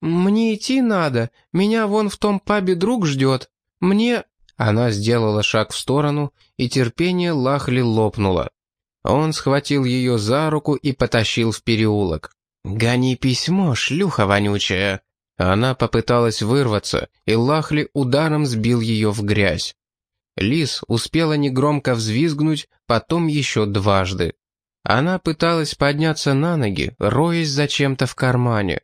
«Мне идти надо. Меня вон в том пабе друг ждет. Мне...» Она сделала шаг в сторону, и терпение Лахли лопнуло. Он схватил ее за руку и потащил в переулок. «Гони письмо, шлюха вонючая!» Она попыталась вырваться, и Лахли ударом сбил ее в грязь. Лис успела негромко взвизгнуть, потом еще дважды. Она пыталась подняться на ноги, роясь зачем-то в кармане.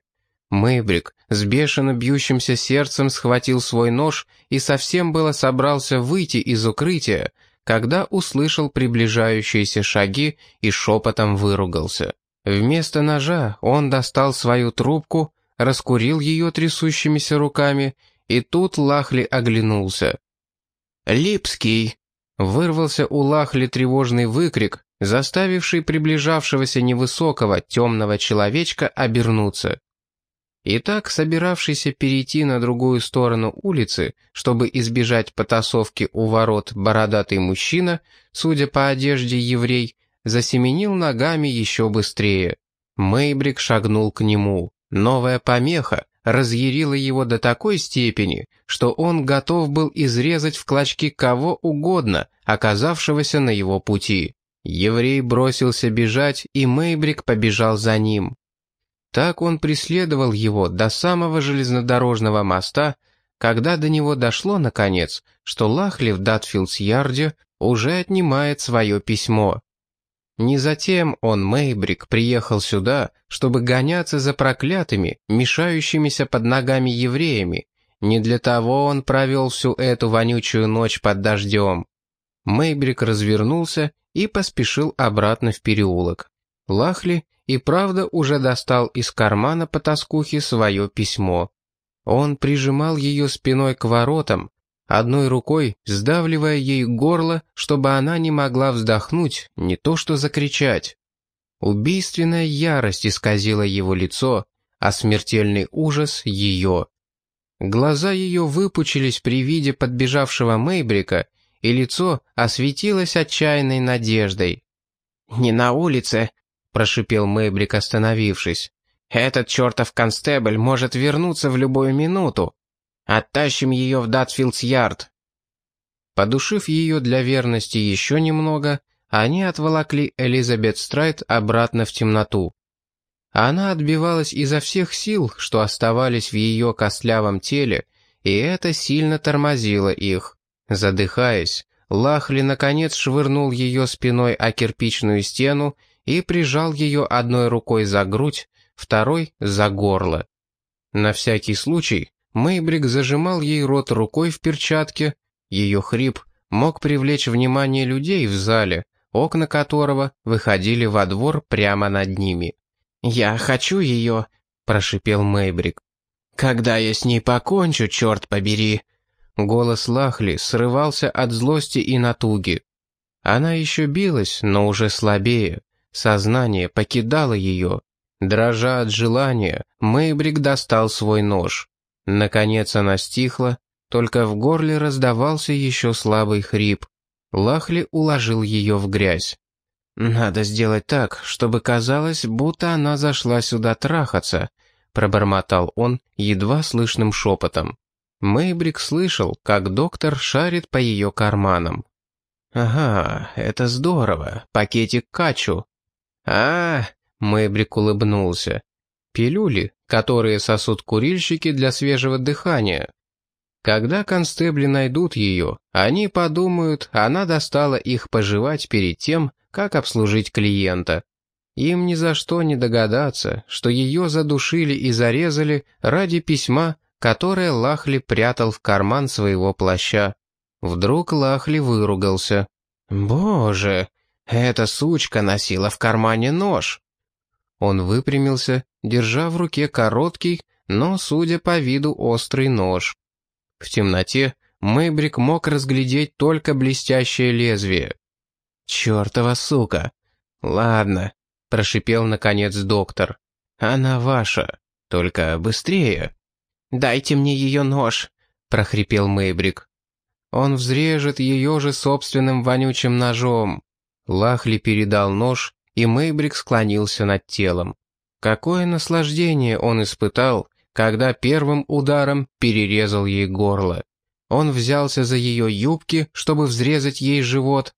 Мэйбрик с бешено бьющимся сердцем схватил свой нож и совсем было собрался выйти из укрытия, когда услышал приближающиеся шаги и шепотом выругался. Вместо ножа он достал свою трубку, раскурил ее трясущимися руками, и тут Лахли оглянулся. «Липский!» — вырвался у Лахли тревожный выкрик, заставивший приближавшегося невысокого темного человечка обернуться. Итак, собиравшийся перейти на другую сторону улицы, чтобы избежать потасовки у ворот бородатый мужчина, судя по одежде еврей, засеменил ногами еще быстрее. Мейбрик шагнул к нему. Новая помеха разъярила его до такой степени, что он готов был изрезать в клочки кого угодно, оказавшегося на его пути. Еврей бросился бежать, и Мейбрик побежал за ним. Так он преследовал его до самого железнодорожного моста, когда до него дошло, наконец, что Лахли в Датфилдс-Ярде уже отнимает свое письмо. Не затем он, Мейбрик, приехал сюда, чтобы гоняться за проклятыми, мешающимися под ногами евреями. Не для того он провел всю эту вонючую ночь под дождем. Мейбрик развернулся и поспешил обратно в переулок. Лахли и правда уже достал из кармана по тоскухе свое письмо. Он прижимал ее спиной к воротам, одной рукой сдавливая ей горло, чтобы она не могла вздохнуть, не то что закричать. Убийственная ярость исказила его лицо, а смертельный ужас — ее. Глаза ее выпучились при виде подбежавшего Мейбрика, и лицо осветилось отчаянной надеждой. «Не на улице», — прошипел Мейбрик, остановившись. «Этот чертов констебль может вернуться в любую минуту. Оттащим ее в Датфилдс-Ярд». Подушив ее для верности еще немного, они отволокли Элизабет Страйт обратно в темноту. Она отбивалась изо всех сил, что оставались в ее костлявом теле, и это сильно тормозило их. Задыхаясь, Лахли наконец швырнул ее спиной о кирпичную стену и прижал ее одной рукой за грудь, второй — за горло. На всякий случай Мейбрик зажимал ей рот рукой в перчатке, ее хрип мог привлечь внимание людей в зале, окна которого выходили во двор прямо над ними. «Я хочу ее», — прошипел Мейбрик. «Когда я с ней покончу, черт побери!» Голос Лахли срывался от злости и натуги. Она еще билась, но уже слабее. Сознание покидало ее. Дрожа от желания, Мейбрик достал свой нож. Наконец она стихла, только в горле раздавался еще слабый хрип. Лахли уложил ее в грязь. «Надо сделать так, чтобы казалось, будто она зашла сюда трахаться», пробормотал он едва слышным шепотом. Мэйбрик слышал, как доктор шарит по ее карманам. «Ага, это здорово, пакетик качу». «А, Мэйбрик улыбнулся. «Пилюли, которые сосут курильщики для свежего дыхания. Когда констебли найдут ее, они подумают, она достала их пожевать перед тем, как обслужить клиента. Им ни за что не догадаться, что ее задушили и зарезали ради письма, которое Лахли прятал в карман своего плаща. Вдруг Лахли выругался. «Боже, эта сучка носила в кармане нож!» Он выпрямился, держа в руке короткий, но, судя по виду, острый нож. В темноте Мэйбрик мог разглядеть только блестящее лезвие. «Чёртова сука!» «Ладно», — прошипел наконец доктор. «Она ваша, только быстрее». «Дайте мне ее нож», — прохрипел Мэйбрик. Он взрежет ее же собственным вонючим ножом. Лахли передал нож, и Мэйбрик склонился над телом. Какое наслаждение он испытал, когда первым ударом перерезал ей горло. Он взялся за ее юбки, чтобы взрезать ей живот,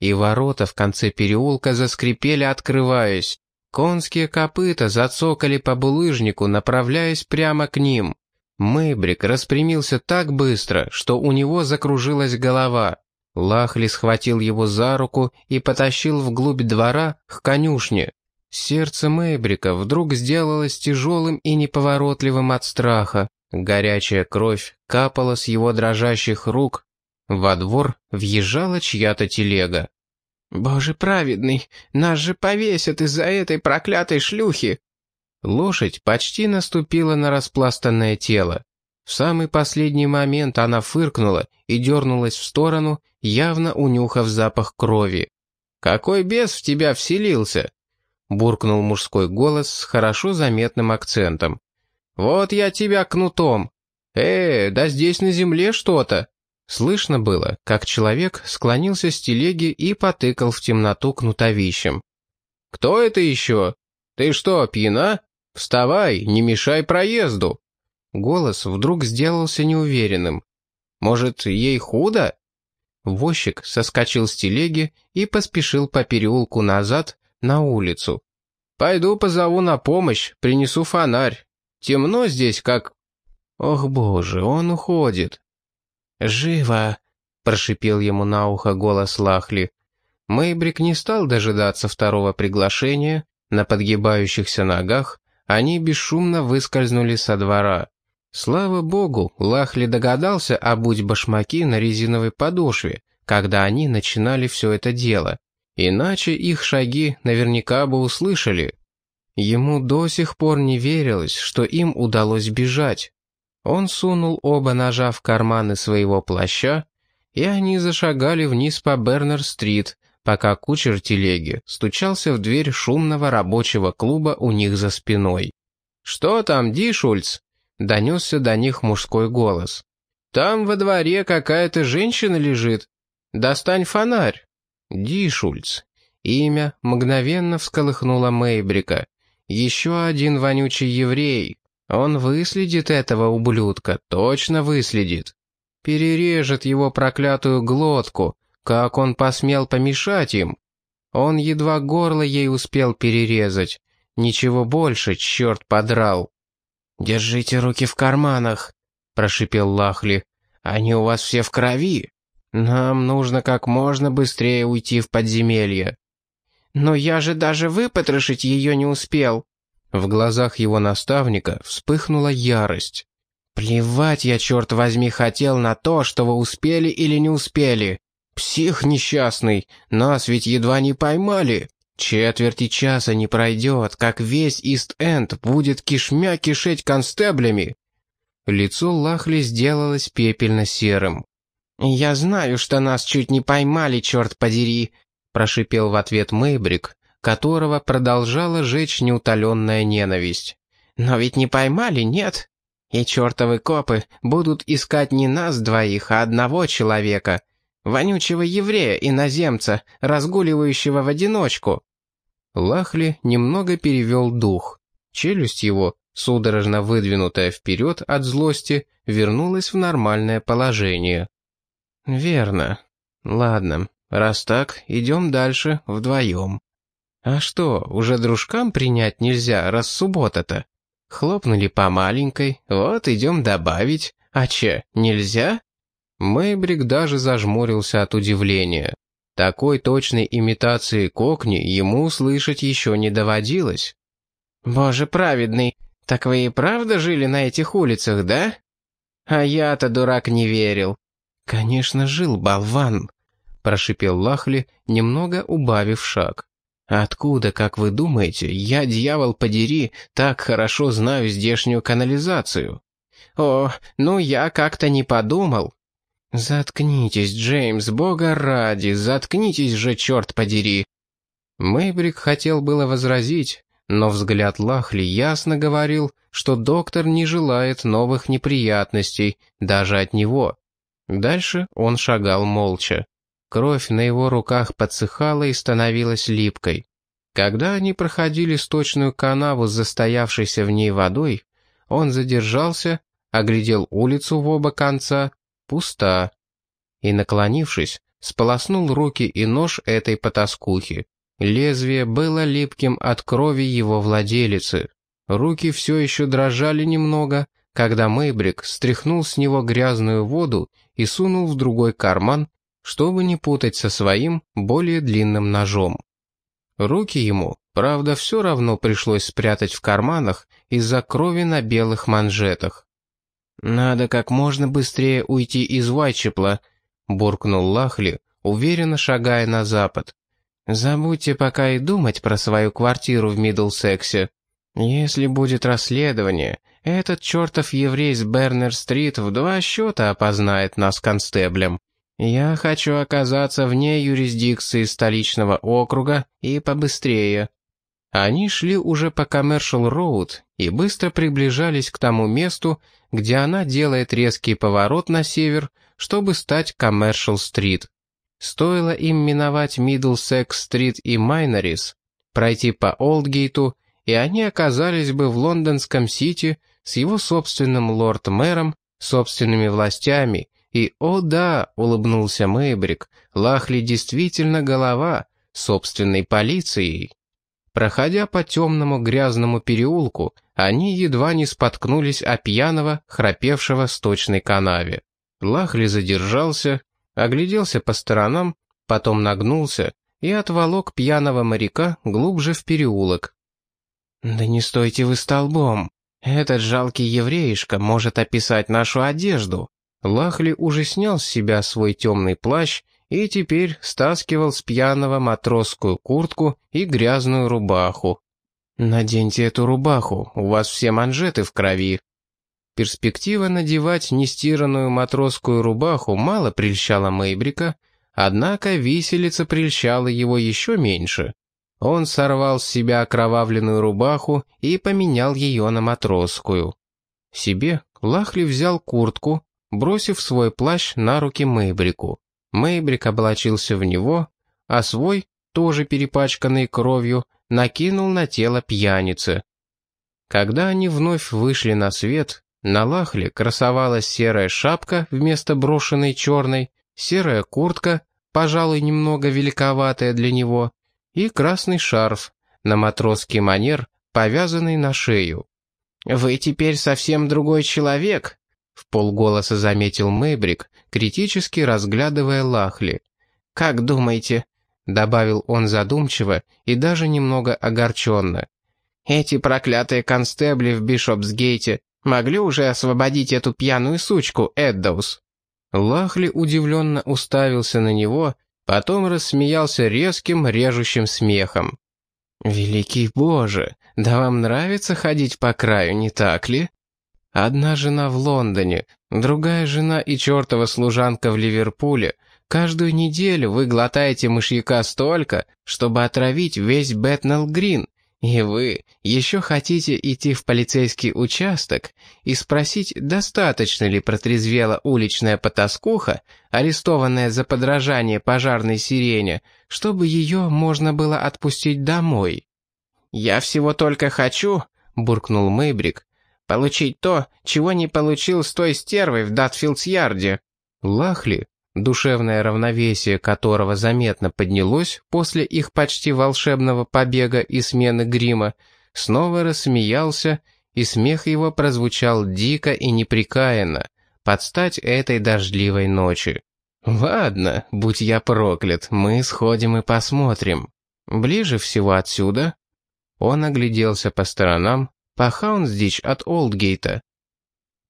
и ворота в конце переулка заскрипели, открываясь. Конские копыта зацокали по булыжнику, направляясь прямо к ним. Мэйбрик распрямился так быстро, что у него закружилась голова. Лахли схватил его за руку и потащил вглубь двора к конюшне. Сердце Мэйбрика вдруг сделалось тяжелым и неповоротливым от страха. Горячая кровь капала с его дрожащих рук. Во двор въезжала чья-то телега. «Боже праведный, нас же повесят из-за этой проклятой шлюхи!» Лошадь почти наступила на распластанное тело. В самый последний момент она фыркнула и дернулась в сторону, явно унюхав запах крови. «Какой бес в тебя вселился?» буркнул мужской голос с хорошо заметным акцентом. «Вот я тебя кнутом! Э, да здесь на земле что-то!» Слышно было, как человек склонился с телеги и потыкал в темноту кнутовищем. «Кто это еще? Ты что, пьяна? Вставай, не мешай проезду!» Голос вдруг сделался неуверенным. «Может, ей худо?» Возчик соскочил с телеги и поспешил по переулку назад, на улицу. «Пойду позову на помощь, принесу фонарь. Темно здесь, как...» «Ох, боже, он уходит». «Живо!» — прошипел ему на ухо голос Лахли. Мэйбрик не стал дожидаться второго приглашения. На подгибающихся ногах они бесшумно выскользнули со двора. Слава богу, Лахли догадался обуть башмаки на резиновой подошве, когда они начинали все это дело. Иначе их шаги наверняка бы услышали. Ему до сих пор не верилось, что им удалось бежать. Он сунул оба ножа в карманы своего плаща, и они зашагали вниз по Бернер-стрит, пока кучер телеги стучался в дверь шумного рабочего клуба у них за спиной. «Что там, Ди Шульц?» — донесся до них мужской голос. «Там во дворе какая-то женщина лежит. Достань фонарь». Дишульц. Имя мгновенно всколыхнуло Мейбрика. Еще один вонючий еврей. Он выследит этого ублюдка, точно выследит. Перережет его проклятую глотку, как он посмел помешать им. Он едва горло ей успел перерезать. Ничего больше, черт подрал. «Держите руки в карманах», — прошипел Лахли. «Они у вас все в крови». Нам нужно как можно быстрее уйти в подземелье. Но я же даже выпотрошить ее не успел. В глазах его наставника вспыхнула ярость. Плевать я, черт возьми, хотел на то, что вы успели или не успели. Псих несчастный, нас ведь едва не поймали. Четверти часа не пройдет, как весь Ист-Энд будет кишмя кишеть констеблями. Лицо Лахли сделалось пепельно-серым. «Я знаю, что нас чуть не поймали, черт подери», — прошипел в ответ Мэйбрик, которого продолжала жечь неутоленная ненависть. «Но ведь не поймали, нет? И чертовы копы будут искать не нас двоих, а одного человека, вонючего еврея-иноземца, разгуливающего в одиночку». Лахли немного перевел дух. Челюсть его, судорожно выдвинутая вперед от злости, вернулась в нормальное положение. «Верно. Ладно, раз так, идем дальше вдвоем». «А что, уже дружкам принять нельзя, раз суббота-то?» Хлопнули по маленькой, вот идем добавить. А че, нельзя? Мэйбрик даже зажмурился от удивления. Такой точной имитации кокни ему услышать еще не доводилось. «Боже праведный, так вы и правда жили на этих улицах, да?» «А я-то, дурак, не верил. «Конечно, жил болван», — прошипел Лахли, немного убавив шаг. «Откуда, как вы думаете, я, дьявол подери, так хорошо знаю здешнюю канализацию?» «О, ну я как-то не подумал». «Заткнитесь, Джеймс, бога ради, заткнитесь же, черт подери!» Мэйбрик хотел было возразить, но взгляд Лахли ясно говорил, что доктор не желает новых неприятностей, даже от него. Дальше он шагал молча. Кровь на его руках подсыхала и становилась липкой. Когда они проходили сточную канаву с застоявшейся в ней водой, Он задержался, оглядел улицу в оба конца, пуста. И, наклонившись, сполоснул руки и нож этой потаскухи. Лезвие было липким от крови его владелицы. Руки все еще дрожали немного, когда Мэйбрик стряхнул с него грязную воду и сунул в другой карман, чтобы не путать со своим, более длинным ножом. Руки ему, правда, все равно пришлось спрятать в карманах из-за крови на белых манжетах. «Надо как можно быстрее уйти из Вайчепла», — буркнул Лахли, уверенно шагая на запад. «Забудьте пока и думать про свою квартиру в Миддлсексе. Если будет расследование, этот чертов еврей с Бернер-стрит в два счета опознает нас констеблем. Я хочу оказаться вне юрисдикции столичного округа и побыстрее». Они шли уже по Commercial Road и быстро приближались к тому месту, где она делает резкий поворот на север, чтобы стать Commercial Street. Стоило им миновать Middlesex-стрит и Майнерис, пройти по Олдгейту, и они оказались бы в лондонском Сити с его собственным лорд-мэром, собственными властями и, о да, улыбнулся Мэйбрик, Лахли действительно голова, собственной полицией. Проходя по темному грязному переулку, они едва не споткнулись о пьяного, храпевшего сточной канаве. Лахли задержался, огляделся по сторонам, потом нагнулся и отволок пьяного моряка глубже в переулок. «Да не стойте вы столбом! Этот жалкий евреишка может описать нашу одежду!» Лахли уже снял с себя свой темный плащ и теперь стаскивал с пьяного матросскую куртку и грязную рубаху. «Наденьте эту рубаху, у вас все манжеты в крови». Перспектива надевать нестиранную матросскую рубаху мало прельщала Мейбрика, однако виселица прельщала его еще меньше. Он сорвал с себя окровавленную рубаху и поменял ее на матросскую. Себе Лахли взял куртку, бросив свой плащ на руки Мейбрику. Мейбрик облачился в него, а свой, тоже перепачканный кровью, накинул на тело пьяницы. Когда они вновь вышли на свет, на лахле красовалась серая шапка вместо брошенной черной, серая куртка, пожалуй, немного великоватая для него, и красный шарф, на матросский манер, повязанный на шею. «Вы теперь совсем другой человек», в полголоса заметил Мэйбрик, критически разглядывая Лахли. «Как думаете?» — добавил он задумчиво и даже немного огорченно. «Эти проклятые констебли в Бишопсгейте могли уже освободить эту пьяную сучку, Эддоус?» Лахли удивленно уставился на него, потом рассмеялся резким, режущим смехом. «Великий Боже, да вам нравится ходить по краю, не так ли?» Одна жена в Лондоне, другая жена и чертова служанка в Ливерпуле. Каждую неделю вы глотаете мышьяка столько, чтобы отравить весь Бэтнелл Грин. И вы еще хотите идти в полицейский участок и спросить, достаточно ли протрезвела уличная потаскуха, арестованная за подражание пожарной сирене, чтобы ее можно было отпустить домой. «Я всего только хочу», — буркнул Мэйбрик, Получить то, чего не получил с той стервой в Датфилдс-Ярде. Лахли, душевное равновесие которого заметно поднялось после их почти волшебного побега и смены грима, снова рассмеялся, и смех его прозвучал дико и неприкаянно, под стать этой дождливой ночи. «Ладно, будь я проклят, мы сходим и посмотрим. Ближе всего отсюда». Он огляделся по сторонам, по Хаундсдич от Олдгейта.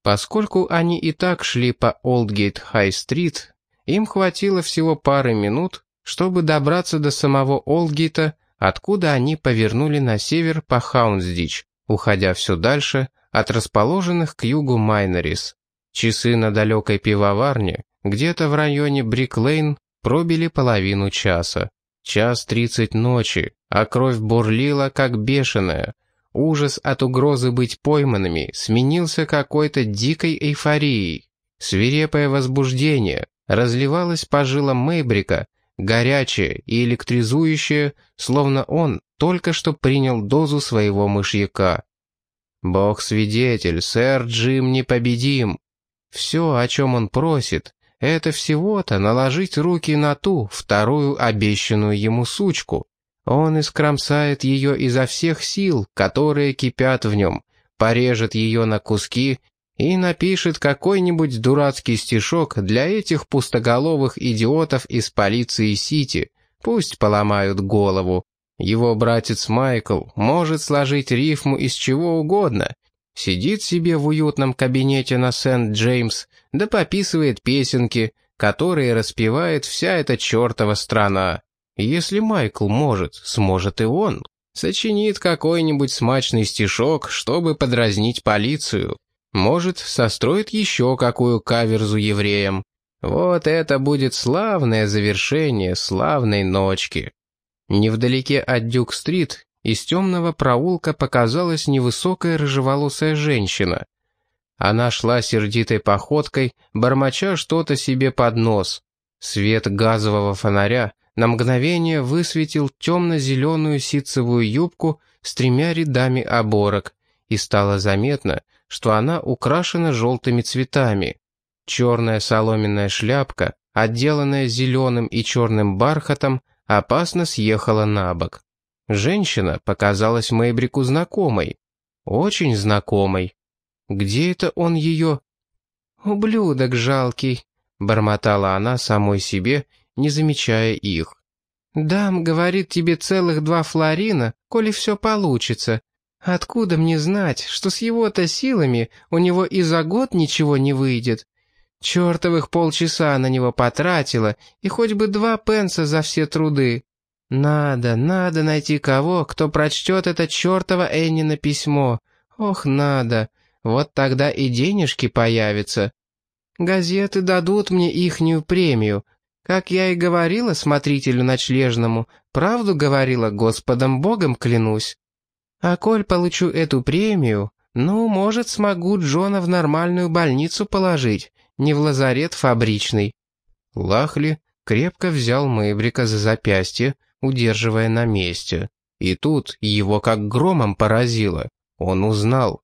Поскольку они и так шли по Олдгейт-Хай-стрит, им хватило всего пары минут, чтобы добраться до самого Олдгейта, откуда они повернули на север по Хаундсдич, уходя все дальше от расположенных к югу Майнерис. Часы на далекой пивоварне, где-то в районе Бриклейн, пробили половину часа. Час тридцать ночи, а кровь бурлила, как бешеная, Ужас от угрозы быть пойманными сменился какой-то дикой эйфорией. Свирепое возбуждение разливалось по жилам Мейбрика, горячее и электризующее, словно он только что принял дозу своего мышьяка. Бог-свидетель, сэр Джим непобедим. Все, о чем он просит, это всего-то наложить руки на ту, вторую обещанную ему сучку. Он искромсает ее изо всех сил, которые кипят в нем, порежет ее на куски и напишет какой-нибудь дурацкий стишок для этих пустоголовых идиотов из полиции Сити. Пусть поломают голову. Его братец Майкл может сложить рифму из чего угодно. Сидит себе в уютном кабинете на Сент-Джеймс, да пописывает песенки, которые распевает вся эта чертова страна. Если Майкл может, сможет и он. Сочинит какой-нибудь смачный стишок, чтобы подразнить полицию. Может, состроит еще какую каверзу евреям. Вот это будет славное завершение славной ночки. Невдалеке от Дюк-стрит из темного проулка показалась невысокая рыжеволосая женщина. Она шла сердитой походкой, бормоча что-то себе под нос. Свет газового фонаря на мгновение высветил темно-зеленую ситцевую юбку с тремя рядами оборок, и стало заметно, что она украшена желтыми цветами. Черная соломенная шляпка, отделанная зеленым и черным бархатом, опасно съехала на бок. Женщина показалась Мэйбрику знакомой. Очень знакомой. Где это он ее... «Ублюдок жалкий», — бормотала она самой себе не замечая их. «Дам, говорит тебе целых два флорина, коли все получится. Откуда мне знать, что с его-то силами у него и за год ничего не выйдет? Чертовых полчаса на него потратила, и хоть бы два пенса за все труды. Надо, надо найти кого, кто прочтет это чертово Эннина письмо. Ох, надо. Вот тогда и денежки появятся. Газеты дадут мне ихнюю премию, как я и говорила смотрителю ночлежному, правду говорила, Господом Богом клянусь. А коль получу эту премию, ну, может, смогу Джона в нормальную больницу положить, не в лазарет фабричный». Лахли крепко взял Мэйбрика за запястье, удерживая на месте. И тут его как громом поразило. Он узнал.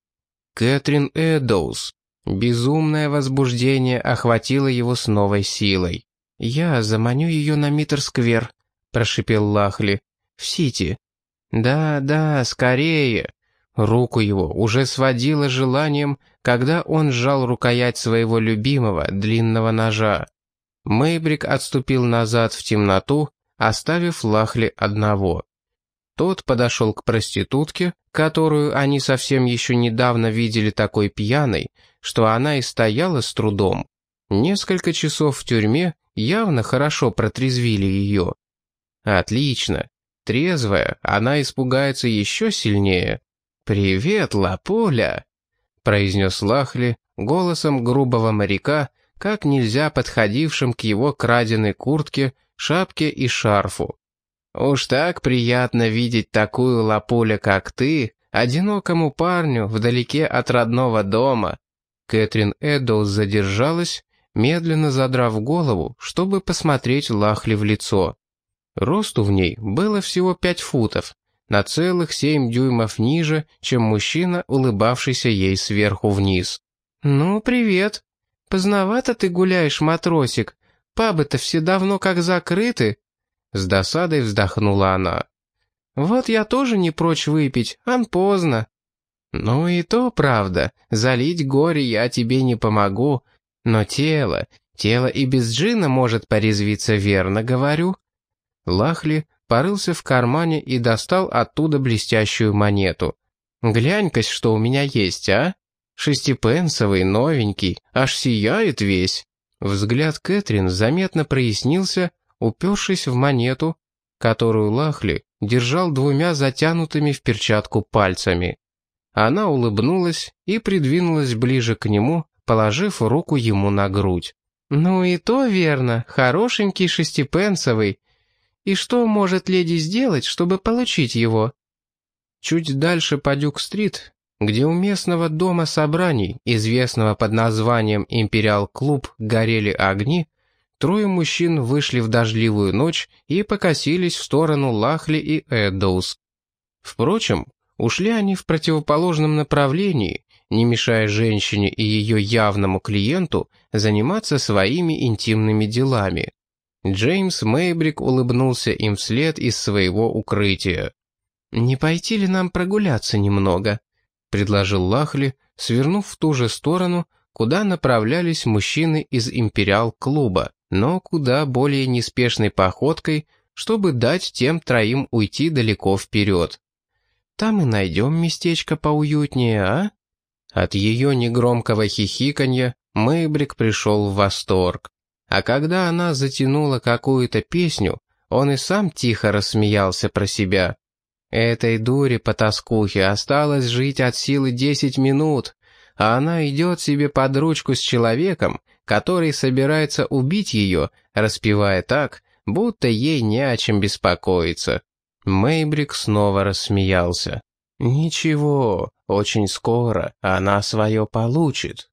Кэтрин Эдоус. Безумное возбуждение охватило его с новой силой. «Я заманю ее на Миттер-сквер», — прошипел Лахли. «В Сити». «Да, да, скорее». Руку его уже сводило желанием, когда он сжал рукоять своего любимого длинного ножа. Мэйбрик отступил назад в темноту, оставив Лахли одного. Тот подошел к проститутке, которую они совсем еще недавно видели такой пьяной, что она и стояла с трудом. Несколько часов в тюрьме явно хорошо протрезвили ее. Отлично. Трезвая, она испугается еще сильнее. «Привет, Лапуля!» — произнес Лахли голосом грубого моряка, как нельзя подходившим к его краденой куртке, шапке и шарфу. «Уж так приятно видеть такую Лапуля, как ты, одинокому парню вдалеке от родного дома». Кэтрин Эддоус задержалась, медленно задрав голову, чтобы посмотреть Лахли в лицо. Росту в ней было всего пять футов, на целых семь дюймов ниже, чем мужчина, улыбавшийся ей сверху вниз. «Ну, привет. Поздновато ты гуляешь, матросик. Пабы-то все давно как закрыты». С досадой вздохнула она. «Вот я тоже не прочь выпить, ан поздно». «Ну и то правда, залить горе я тебе не помогу, но тело, тело и без джина может порезвиться, верно говорю?» Лахли порылся в кармане и достал оттуда блестящую монету. «Глянь-ка, что у меня есть, а? Шестипенсовый, новенький, аж сияет весь». Взгляд Кэтрин заметно прояснился, упершись в монету, которую Лахли держал двумя затянутыми в перчатку пальцами. Она улыбнулась и придвинулась ближе к нему, положив руку ему на грудь. «Ну и то верно, хорошенький шестипенсовый. И что может леди сделать, чтобы получить его?» Чуть дальше по Дюк-стрит, где у местного дома собраний, известного под названием «Империал-клуб», горели огни, трое мужчин вышли в дождливую ночь и покосились в сторону Лахли и Эддоус. Впрочем, Ушли они в противоположном направлении, не мешая женщине и ее явному клиенту заниматься своими интимными делами. Джеймс Мейбрик улыбнулся им вслед из своего укрытия. «Не пойти ли нам прогуляться немного?» — предложил Лахли, свернув в ту же сторону, куда направлялись мужчины из империал-клуба, но куда более неспешной походкой, чтобы дать тем троим уйти далеко вперед. «Там и найдем местечко поуютнее, а?» От ее негромкого хихиканья Мэйбрик пришел в восторг. А когда она затянула какую-то песню, он и сам тихо рассмеялся про себя. Этой дуре по тоскухе осталось жить от силы десять минут, а она идет себе под ручку с человеком, который собирается убить ее, распевая так, будто ей не о чем беспокоиться. Мейбрик снова рассмеялся. «Ничего, очень скоро она свое получит».